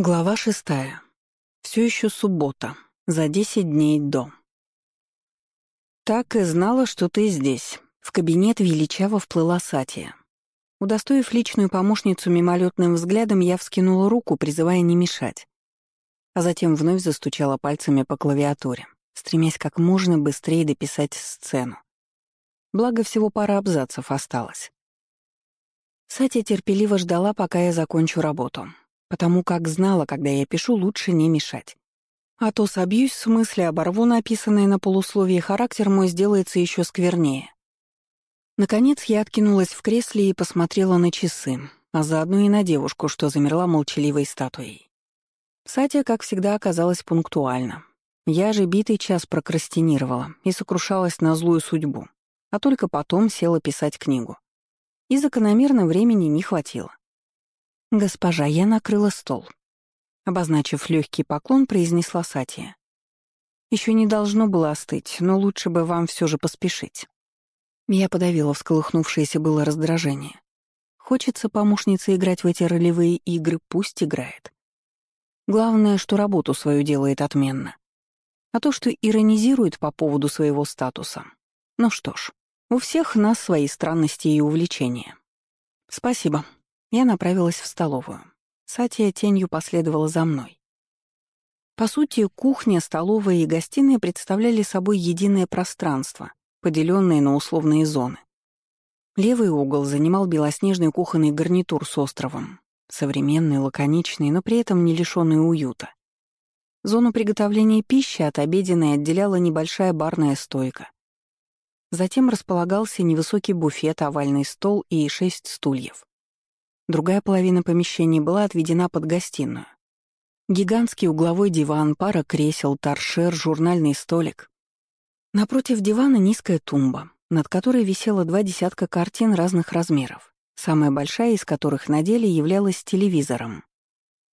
Глава шестая. Все еще суббота. За десять дней до. Так и знала, что ты здесь. В кабинет величаво вплыла Сатия. Удостоив личную помощницу мимолетным взглядом, я вскинула руку, призывая не мешать. А затем вновь застучала пальцами по клавиатуре, стремясь как можно быстрее дописать сцену. Благо, всего пара абзацев осталось. Сатя терпеливо ждала, пока я закончу работу потому как знала, когда я пишу, лучше не мешать. А то собьюсь в смысле, оборву написанное на полусловии, характер мой сделается еще сквернее. Наконец я откинулась в кресле и посмотрела на часы, а заодно и на девушку, что замерла молчаливой статуей. Сатя, как всегда, оказалась пунктуальна. Я же битый час прокрастинировала и сокрушалась на злую судьбу, а только потом села писать книгу. И закономерно времени не хватило. «Госпожа, я накрыла стол», — обозначив легкий поклон, произнесла Сатия. Еще не должно было остыть, но лучше бы вам все же поспешить». Я подавила всколыхнувшееся было раздражение. Хочется помощнице играть в эти ролевые игры, пусть играет. Главное, что работу свою делает отменно. А то, что иронизирует по поводу своего статуса. Ну что ж, у всех нас свои странности и увлечения. Спасибо, я направилась в столовую. Сатия тенью последовала за мной. По сути, кухня, столовая и гостиная представляли собой единое пространство, поделенное на условные зоны. Левый угол занимал белоснежный кухонный гарнитур с островом, современный, лаконичный, но при этом не лишённый уюта. Зону приготовления пищи от обеденной отделяла небольшая барная стойка. Затем располагался невысокий буфет, овальный стол и шесть стульев. Другая половина помещения была отведена под гостиную. Гигантский угловой диван, пара кресел, торшер, журнальный столик. Напротив дивана низкая тумба, над которой висело два десятка картин разных размеров, самая большая из которых на деле являлась телевизором.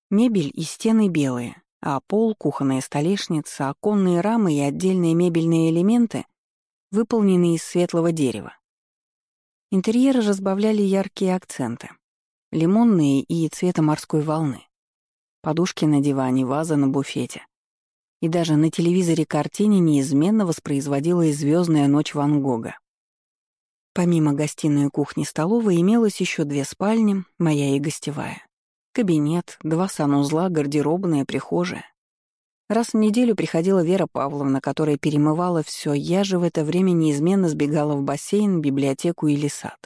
Мебель и стены белые, а пол, кухонная столешница, оконные рамы и отдельные мебельные элементы выполнены из светлого дерева. Интерьеры разбавляли яркие акценты лимонные и цвета морской волны. Подушки на диване, ваза на буфете. И даже на телевизоре картине неизменно воспроизводила и звездная ночь Ван Гога. Помимо гостиной, кухни, столовой имелось еще две спальни, моя и гостевая. Кабинет, два санузла, гардеробная, прихожая. Раз в неделю приходила Вера Павловна, которая перемывала все, я же в это время неизменно сбегала в бассейн, библиотеку или сад.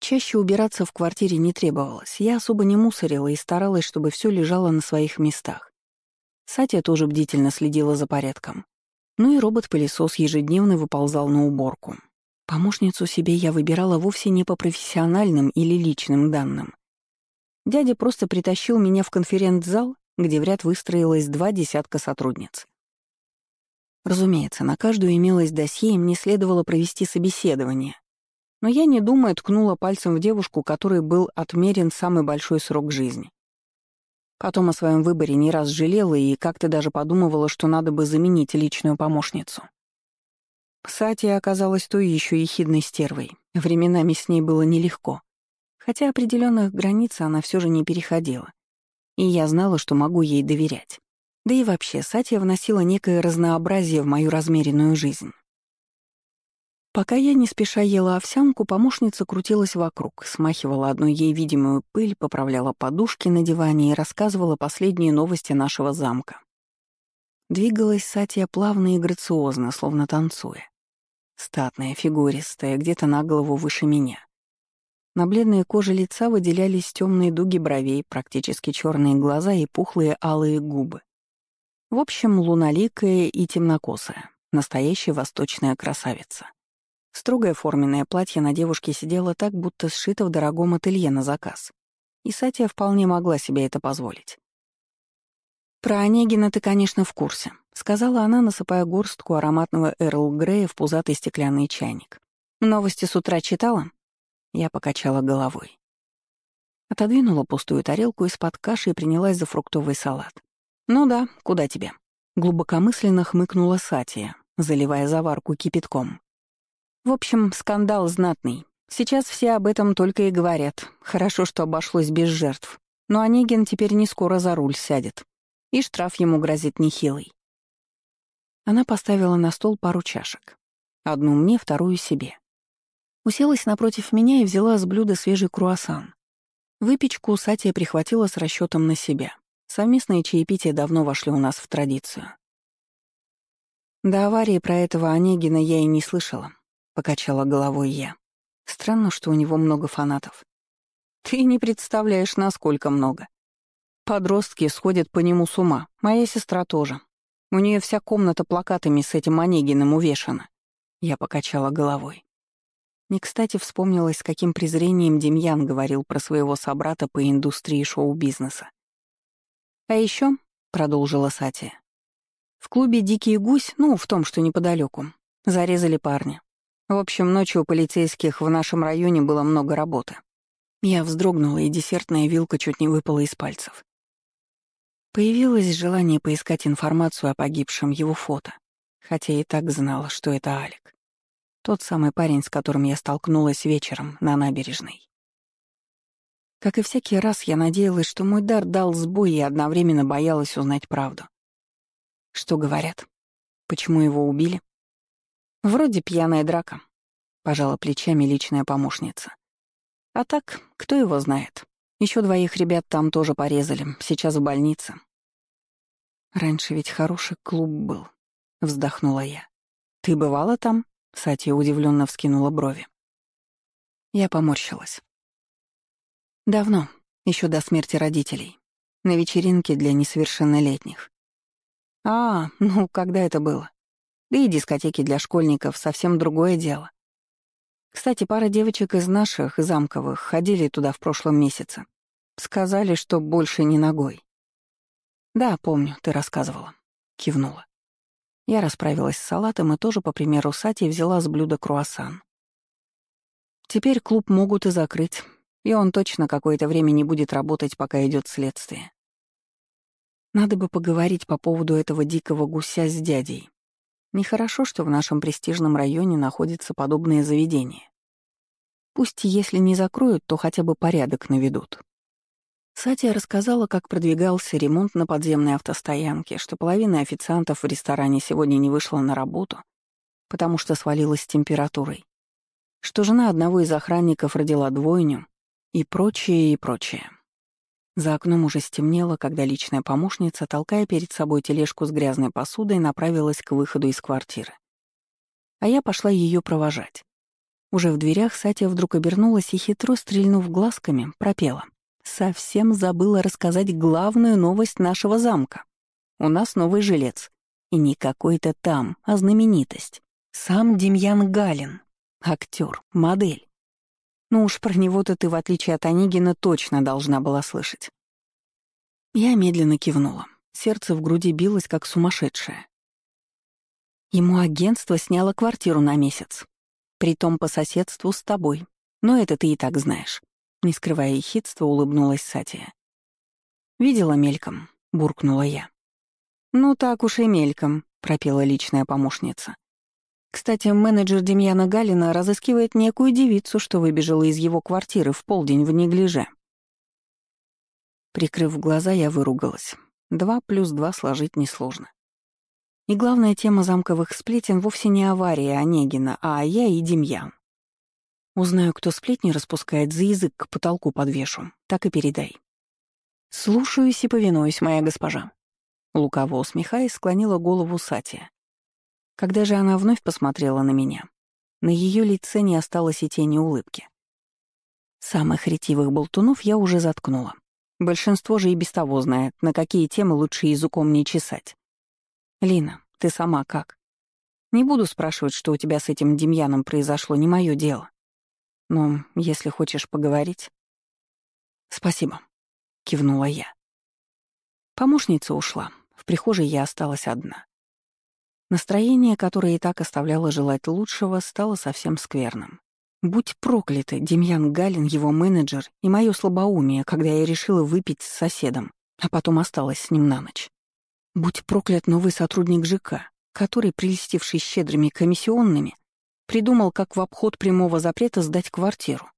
Чаще убираться в квартире не требовалось. Я особо не мусорила и старалась, чтобы все лежало на своих местах. Сатя тоже бдительно следила за порядком. Ну и робот-пылесос ежедневно выползал на уборку. Помощницу себе я выбирала вовсе не по профессиональным или личным данным. Дядя просто притащил меня в конференц-зал, где в ряд выстроилось два десятка сотрудниц. Разумеется, на каждую имелось досье, и мне следовало провести собеседование, но я, не думая, ткнула пальцем в девушку, которой был отмерен самый большой срок жизни. Потом о своем выборе не раз жалела и как-то даже подумывала, что надо бы заменить личную помощницу. Сатия оказалась той еще ехидной стервой. Временами с ней было нелегко. Хотя определенных границ она все же не переходила. И я знала, что могу ей доверять. Да и вообще, Сатия вносила некое разнообразие в мою размеренную жизнь. Пока я не спеша ела овсянку, помощница крутилась вокруг, смахивала одну ей видимую пыль, поправляла подушки на диване и рассказывала последние новости нашего замка. Двигалась Сатия плавно и грациозно, словно танцуя. Статная, фигуристая, где-то на голову выше меня. На бледной коже лица выделялись темные дуги бровей, практически черные глаза и пухлые алые губы. В общем, луналикая и темнокосая, настоящая восточная красавица. Строгое форменное платье на девушке сидело так, будто сшито в дорогом ателье на заказ. И Сатия вполне могла себе это позволить. «Про Онегина ты, конечно, в курсе», — сказала она, насыпая горстку ароматного Эрл Грея в пузатый стеклянный чайник. «Новости с утра читала?» Я покачала головой. Отодвинула пустую тарелку из-под каши и принялась за фруктовый салат. «Ну да, куда тебе?» Глубокомысленно хмыкнула Сатия, заливая заварку кипятком. В общем, скандал знатный. Сейчас все об этом только и говорят. Хорошо, что обошлось без жертв. Но Онегин теперь не скоро за руль сядет. И штраф ему грозит нехилый. Она поставила на стол пару чашек. Одну мне, вторую себе. Уселась напротив меня и взяла с блюда свежий круассан. Выпечку Сатия прихватила с расчетом на себя. Совместные чаепития давно вошли у нас в традицию. До аварии про этого Онегина я и не слышала, покачала головой я. Странно, что у него много фанатов. Ты не представляешь, насколько много. Подростки сходят по нему с ума, моя сестра тоже. У нее вся комната плакатами с этим Онегиным увешана. Я покачала головой. Не кстати вспомнилось, с каким презрением Демьян говорил про своего собрата по индустрии шоу-бизнеса. «А еще, продолжила Сатия, — «в клубе «Дикий гусь», ну, в том, что неподалеку, зарезали парня. В общем, ночью у полицейских в нашем районе было много работы. Я вздрогнула, и десертная вилка чуть не выпала из пальцев. Появилось желание поискать информацию о погибшем его фото, хотя и так знала, что это Алик. Тот самый парень, с которым я столкнулась вечером на набережной. Как и всякий раз, я надеялась, что мой дар дал сбой и одновременно боялась узнать правду. Что говорят? Почему его убили? Вроде пьяная драка, пожала плечами личная помощница. А так, кто его знает? Еще двоих ребят там тоже порезали, сейчас в больнице. Раньше ведь хороший клуб был, вздохнула я. Ты бывала там? Сатия удивленно вскинула брови. Я поморщилась. Давно, еще до смерти родителей. На вечеринке для несовершеннолетних. А, ну, когда это было? Да и дискотеки для школьников — совсем другое дело. Кстати, пара девочек из наших, замковых, ходили туда в прошлом месяце. Сказали, что больше не ногой. «Да, помню, ты рассказывала», — кивнула. Я расправилась с салатом и тоже, по примеру Сати, взяла с блюда круассан. Теперь клуб могут и закрыть, и он точно какое-то время не будет работать, пока идет следствие. Надо бы поговорить по поводу этого дикого гуся с дядей. Нехорошо, что в нашем престижном районе находится подобное заведение. Пусть если не закроют, то хотя бы порядок наведут. Сатия рассказала, как продвигался ремонт на подземной автостоянке, что половина официантов в ресторане сегодня не вышла на работу, потому что свалилась с температурой, что жена одного из охранников родила двойню и прочее, и прочее. За окном уже стемнело, когда личная помощница, толкая перед собой тележку с грязной посудой, направилась к выходу из квартиры. А я пошла ее провожать. Уже в дверях Сатя вдруг обернулась и, хитро стрельнув глазками, пропела — Совсем забыла рассказать главную новость нашего замка. У нас новый жилец. И не какой-то там, а знаменитость. Сам Демьян Галин. Актер, модель. Ну уж про него-то ты, в отличие от Онегина, точно должна была слышать. Я медленно кивнула. Сердце в груди билось, как сумасшедшее. Ему агентство сняло квартиру на месяц. Притом по соседству с тобой. Но это ты и так знаешь. Не скрывая ехидства, улыбнулась Сатия. «Видела мельком», — буркнула я. «Ну так уж и мельком», — пропела личная помощница. «Кстати, менеджер Демьяна Галина разыскивает некую девицу, что выбежала из его квартиры в полдень в неглиже». Прикрыв глаза, я выругалась. Два плюс два сложить несложно. И главная тема замковых сплетен вовсе не авария Онегина, а я и Демьян. Узнаю, кто сплетни распускает, за язык к потолку подвешу. Так и передай. Слушаюсь и повинуюсь, моя госпожа. Лукаво усмехаясь, склонила голову Сатия. Когда же она вновь посмотрела на меня, на ее лице не осталось и тени улыбки. Самых ретивых болтунов я уже заткнула. Большинство же и без того знает, на какие темы лучше языком не чесать. «Лина, ты сама как?» «Не буду спрашивать, что у тебя с этим Демьяном произошло, не мое дело. Но если хочешь поговорить... Спасибо, кивнула я. Помощница ушла. В прихожей я осталась одна. Настроение, которое и так оставляло желать лучшего, стало совсем скверным. Будь прокляты, Демьян Галин, его менеджер, и мое слабоумие, когда я решила выпить с соседом, а потом осталась с ним на ночь. Будь проклят новый сотрудник ЖК, который, прелестивший щедрыми комиссионными, Придумал, как в обход прямого запрета сдать квартиру.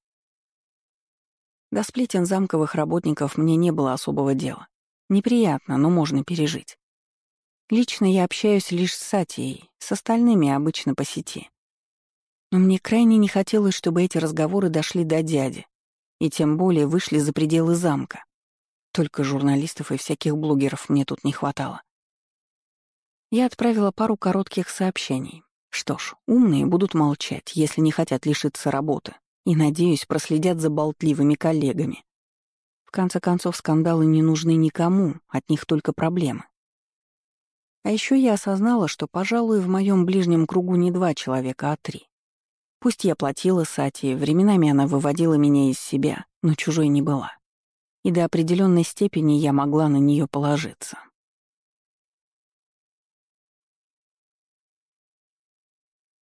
До сплетен замковых работников мне не было особого дела. Неприятно, но можно пережить. Лично я общаюсь лишь с Сатией, с остальными обычно по сети. Но мне крайне не хотелось, чтобы эти разговоры дошли до дяди, и тем более вышли за пределы замка. Только журналистов и всяких блогеров мне тут не хватало. Я отправила пару коротких сообщений. Что ж, умные будут молчать, если не хотят лишиться работы, и, надеюсь, проследят за болтливыми коллегами. В конце концов, скандалы не нужны никому, от них только проблемы. А еще я осознала, что, пожалуй, в моем ближнем кругу не два человека, а три. Пусть я платила Сати, временами она выводила меня из себя, но чужой не была. И до определенной степени я могла на нее положиться.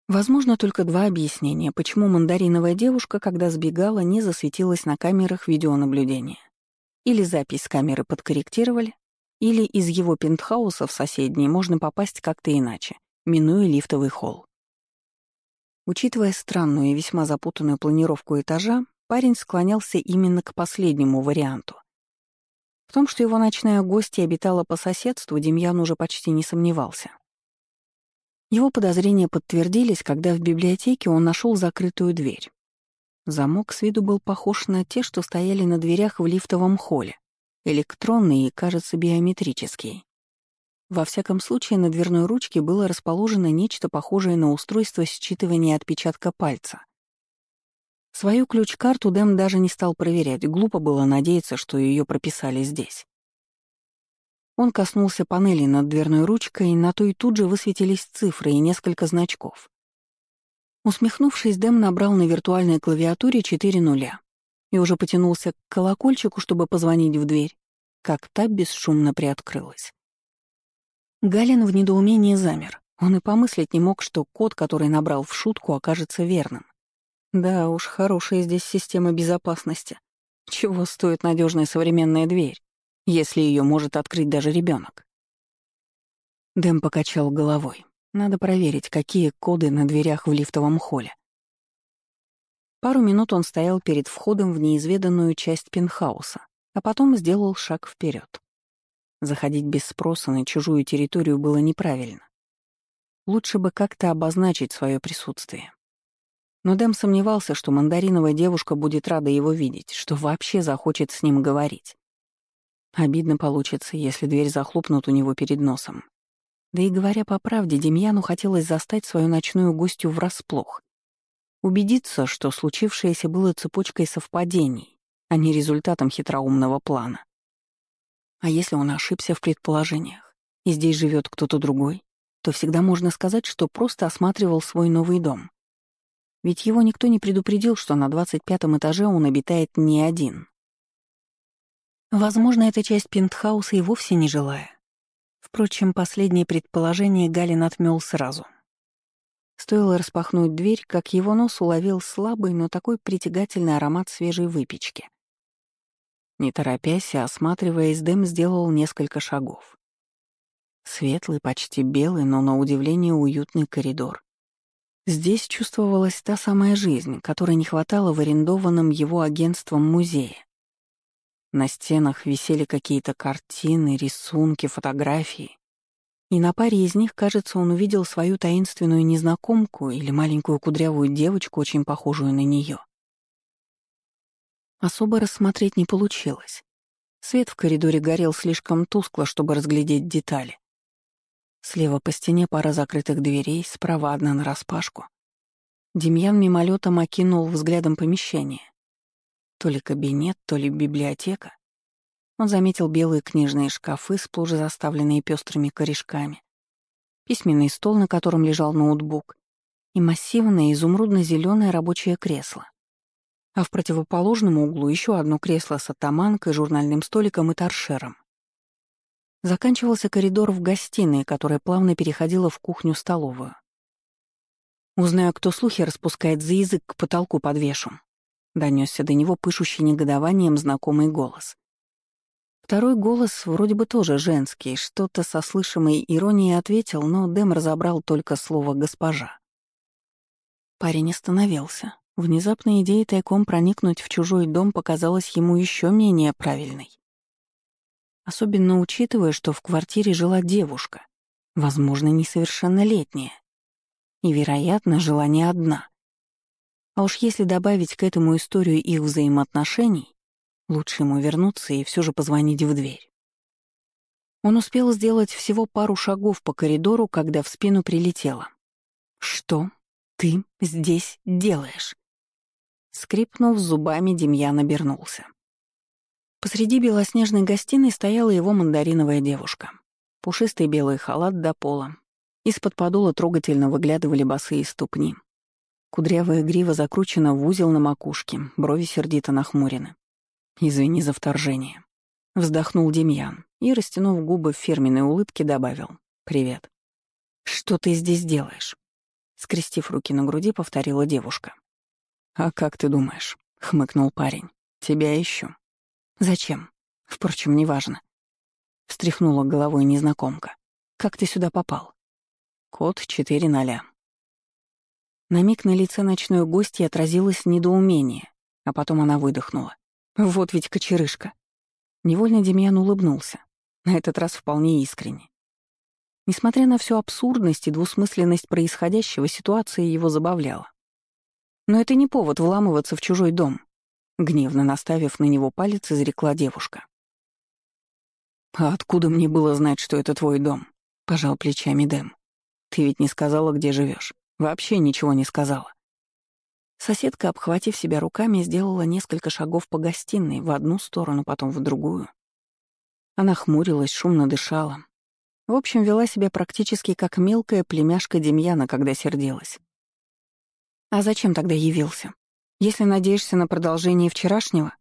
Возможно только два объяснения, почему мандариновая девушка, когда сбегала, не засветилась на камерах видеонаблюдения. Или запись камеры подкорректировали, или из его пентхауса в соседний можно попасть как-то иначе, минуя лифтовый холл. Учитывая странную и весьма запутанную планировку этажа, парень склонялся именно к последнему варианту. В том, что его ночная гостья обитала по соседству, Демьян уже почти не сомневался. Его подозрения подтвердились, когда в библиотеке он нашел закрытую дверь. Замок с виду был похож на те, что стояли на дверях в лифтовом холле. Электронный и, кажется, биометрический. Во всяком случае, на дверной ручке было расположено нечто похожее на устройство считывания отпечатка пальца. Свою ключ-карту Дэм даже не стал проверять, глупо было надеяться, что ее прописали здесь. Он коснулся панели над дверной ручкой, на той тут же высветились цифры и несколько значков. Усмехнувшись, Дэм набрал на виртуальной клавиатуре четыре нуля и уже потянулся к колокольчику, чтобы позвонить в дверь, как та бесшумно приоткрылась. Галин в недоумении замер. Он и помыслить не мог, что код, который набрал в шутку, окажется верным. Да уж, хорошая здесь система безопасности. Чего стоит надежная современная дверь? если ее может открыть даже ребенок. Дэм покачал головой. Надо проверить, какие коды на дверях в лифтовом холле. Пару минут он стоял перед входом в неизведанную часть пентхауса, а потом сделал шаг вперед. Заходить без спроса на чужую территорию было неправильно. Лучше бы как-то обозначить свое присутствие. Но Дэм сомневался, что мандариновая девушка будет рада его видеть, что вообще захочет с ним говорить. Обидно получится, если дверь захлопнут у него перед носом. Да и говоря по правде, Демьяну хотелось застать свою ночную гостью врасплох. Убедиться, что случившееся было цепочкой совпадений, а не результатом хитроумного плана. А если он ошибся в предположениях, и здесь живет кто-то другой, то всегда можно сказать, что просто осматривал свой новый дом. Ведь его никто не предупредил, что на 25 этаже он обитает не один. Возможно, эта часть пентхауса и вовсе не жилая. Впрочем, последнее предположение Галин отмел сразу. Стоило распахнуть дверь, как его нос уловил слабый, но такой притягательный аромат свежей выпечки. Не торопясь, осматриваясь, Дэм сделал несколько шагов. Светлый, почти белый, но на удивление уютный коридор. Здесь чувствовалась та самая жизнь, которой не хватало в арендованном его агентством музее. На стенах висели какие-то картины, рисунки, фотографии. И на паре из них, кажется, он увидел свою таинственную незнакомку или маленькую кудрявую девочку, очень похожую на нее. Особо рассмотреть не получилось. Свет в коридоре горел слишком тускло, чтобы разглядеть детали. Слева по стене пара закрытых дверей, справа одна нараспашку. Демьян мимолетом окинул взглядом помещение. То ли кабинет, то ли библиотека. Он заметил белые книжные шкафы, сплошь заставленные пестрыми корешками, письменный стол, на котором лежал ноутбук, и массивное изумрудно-зеленое рабочее кресло. А в противоположном углу еще одно кресло с атаманкой, журнальным столиком и торшером. Заканчивался коридор в гостиной, которая плавно переходила в кухню-столовую. Узнаю, кто слухи распускает за язык к потолку подвешу. Донесся до него пышущий негодованием знакомый голос. Второй голос вроде бы тоже женский, что-то со слышимой иронией ответил, но Дэм разобрал только слово «госпожа». Парень остановился, Внезапная идея тайком проникнуть в чужой дом показалась ему еще менее правильной. Особенно учитывая, что в квартире жила девушка, возможно, несовершеннолетняя. И, вероятно, жила не одна. А уж если добавить к этому историю их взаимоотношений, лучше ему вернуться и все же позвонить в дверь. Он успел сделать всего пару шагов по коридору, когда в спину прилетело. «Что ты здесь делаешь?» Скрипнув зубами, Демьян обернулся. Посреди белоснежной гостиной стояла его мандариновая девушка. Пушистый белый халат до пола. Из-под подола трогательно выглядывали босые ступни. Кудрявая грива закручена в узел на макушке, брови сердито нахмурены. «Извини за вторжение», — вздохнул Демьян и, растянув губы в фирменной улыбке, добавил «Привет». «Что ты здесь делаешь?» Скрестив руки на груди, повторила девушка. «А как ты думаешь?» — хмыкнул парень. «Тебя ищу». «Зачем? Впрочем, неважно». Встряхнула головой незнакомка. «Как ты сюда попал?» «Код 4.0». На миг на лице ночной гости отразилось недоумение, а потом она выдохнула. «Вот ведь кочерышка». Невольно Демьян улыбнулся, на этот раз вполне искренне. Несмотря на всю абсурдность и двусмысленность происходящего, ситуация его забавляла. Но это не повод вламываться в чужой дом, гневно наставив на него палец, изрекла девушка. «А откуда мне было знать, что это твой дом?» — пожал плечами Дэм. «Ты ведь не сказала, где живешь. Вообще ничего не сказала». Соседка, обхватив себя руками, сделала несколько шагов по гостиной, в одну сторону, потом в другую. Она хмурилась, шумно дышала. В общем, вела себя практически как мелкая племяшка Демьяна, когда сердилась. «А зачем тогда явился? Если надеешься на продолжение вчерашнего?»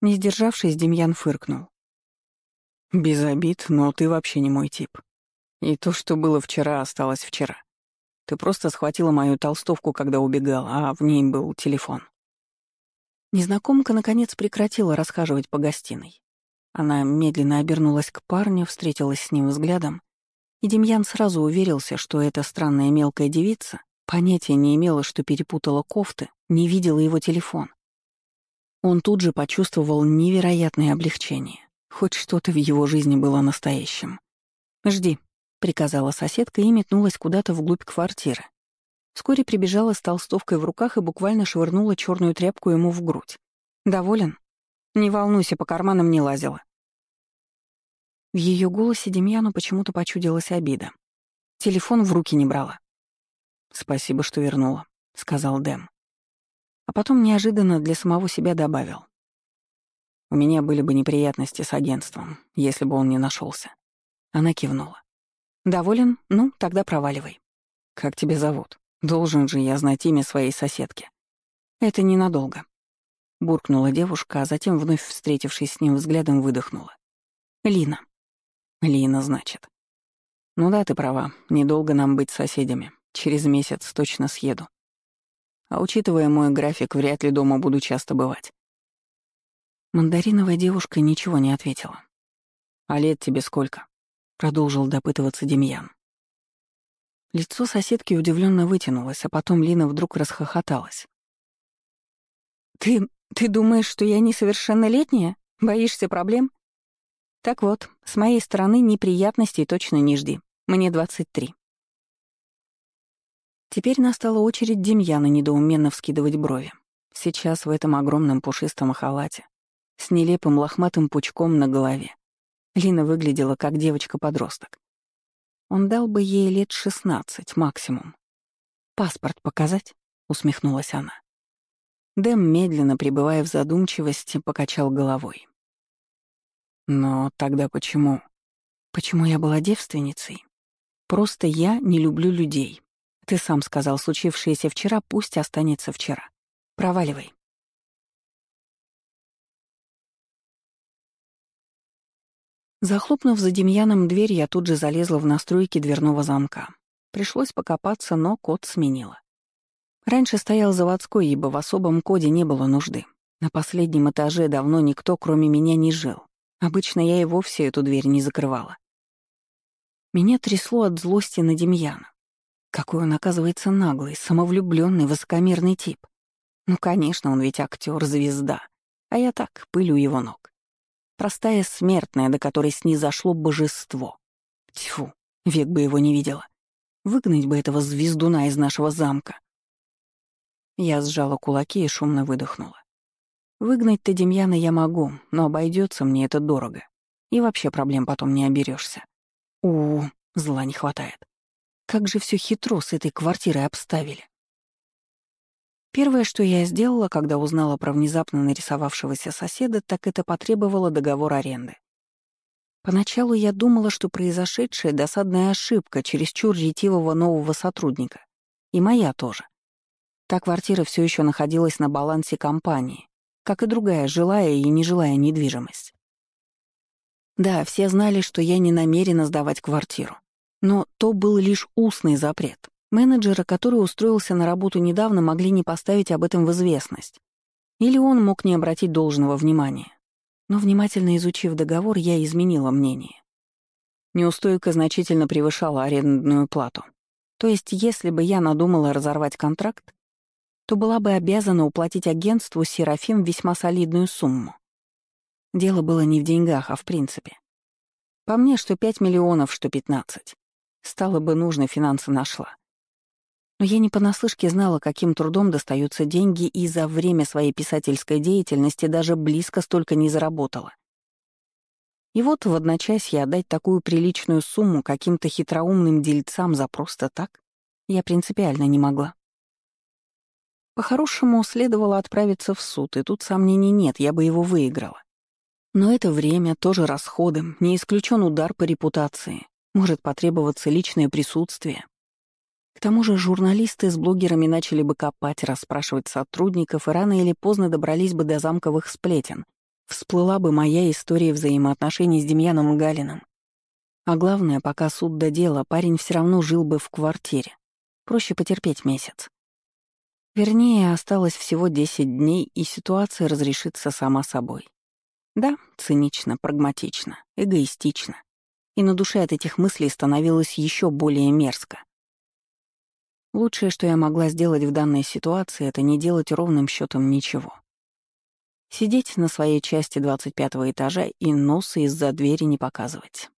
Не сдержавшись, Демьян фыркнул. «Без обид, но ты вообще не мой тип. И то, что было вчера, осталось вчера. Ты просто схватила мою толстовку, когда убегала, а в ней был телефон». Незнакомка, наконец, прекратила расхаживать по гостиной. Она медленно обернулась к парню, встретилась с ним взглядом, и Демьян сразу уверился, что эта странная мелкая девица понятия не имела, что перепутала кофты, не видела его телефон. Он тут же почувствовал невероятное облегчение. Хоть что-то в его жизни было настоящим. «Жди», — приказала соседка и метнулась куда-то вглубь квартиры. Вскоре прибежала с толстовкой в руках и буквально швырнула черную тряпку ему в грудь. «Доволен?» «Не волнуйся, по карманам не лазила. В ее голосе Демьяну почему-то почудилась обида. Телефон в руки не брала. «Спасибо, что вернула», — сказал Дэм. А потом неожиданно для самого себя добавил. «У меня были бы неприятности с агентством, если бы он не нашелся. Она кивнула. «Доволен? Ну, тогда проваливай». «Как тебя зовут? Должен же я знать имя своей соседки». «Это ненадолго», — буркнула девушка, а затем, вновь встретившись с ним взглядом, выдохнула. «Лина». Лина, значит. Ну да, ты права, недолго нам быть соседями. Через месяц точно съеду. А учитывая мой график, вряд ли дома буду часто бывать. Мандариновая девушка ничего не ответила. «А лет тебе сколько?» — продолжил допытываться Демьян. Лицо соседки удивленно вытянулось, а потом Лина вдруг расхохоталась. «Ты... ты думаешь, что я несовершеннолетняя? Боишься проблем? Так вот, с моей стороны неприятностей точно не жди. Мне 23. Теперь настала очередь Демьяна недоуменно вскидывать брови. Сейчас в этом огромном пушистом халате, с нелепым лохматым пучком на голове. Лина выглядела как девочка-подросток. Он дал бы ей лет шестнадцать максимум. «Паспорт показать?» — усмехнулась она. Дэм, медленно пребывая в задумчивости, покачал головой. Но тогда почему? Почему я была девственницей? Просто я не люблю людей. Ты сам сказал, случившееся вчера пусть останется вчера. Проваливай. Захлопнув за Демьяном дверь, я тут же залезла в настройки дверного замка. Пришлось покопаться, но код сменила. Раньше стоял заводской, ибо в особом коде не было нужды. На последнем этаже давно никто, кроме меня, не жил. Обычно я и вовсе эту дверь не закрывала. Меня трясло от злости на Демьяна. Какой он, оказывается, наглый, самовлюбленный, высокомерный тип. Ну, конечно, он ведь актер, звезда. А я так, пылю его ног. Простая смертная, до которой снизошло божество. Тьфу, век бы его не видела. Выгнать бы этого звездуна из нашего замка. Я сжала кулаки и шумно выдохнула. Выгнать-то Демьяна я могу, но обойдется мне это дорого. И вообще проблем потом не оберешься. У, зла не хватает. Как же все хитро с этой квартирой обставили. Первое, что я сделала, когда узнала про внезапно нарисовавшегося соседа, так это потребовала договор аренды. Поначалу я думала, что произошедшая досадная ошибка чересчур ретивого нового сотрудника. И моя тоже. Та квартира все еще находилась на балансе компании, как и другая жилая и нежилая недвижимость. Да, все знали, что я не намерена сдавать квартиру. Но то был лишь устный запрет. Менеджера, который устроился на работу недавно, могли не поставить об этом в известность. Или он мог не обратить должного внимания. Но внимательно изучив договор, я изменила мнение. Неустойка значительно превышала арендную плату. То есть, если бы я надумала разорвать контракт, то была бы обязана уплатить агентству «Серафим» весьма солидную сумму. Дело было не в деньгах, а в принципе. По мне, что 5 миллионов, что 15. Стало бы нужно, финансы нашла. Но я не понаслышке знала, каким трудом достаются деньги, и за время своей писательской деятельности даже близко столько не заработала. И вот в одночасье отдать такую приличную сумму каким-то хитроумным дельцам за просто так я принципиально не могла. По-хорошему, следовало отправиться в суд, и тут сомнений нет, я бы его выиграла. Но это время, тоже расходы, не исключен удар по репутации, может потребоваться личное присутствие. К тому же журналисты с блогерами начали бы копать, расспрашивать сотрудников, и рано или поздно добрались бы до замковых сплетен. Всплыла бы моя история взаимоотношений с Демьяном Галиным. А главное, пока суд до дела, парень все равно жил бы в квартире. Проще потерпеть месяц. Вернее, осталось всего 10 дней, и ситуация разрешится сама собой. Да, цинично, прагматично, эгоистично. И на душе от этих мыслей становилось еще более мерзко. Лучшее, что я могла сделать в данной ситуации, это не делать ровным счетом ничего. Сидеть на своей части 25 этажа и носа из-за двери не показывать.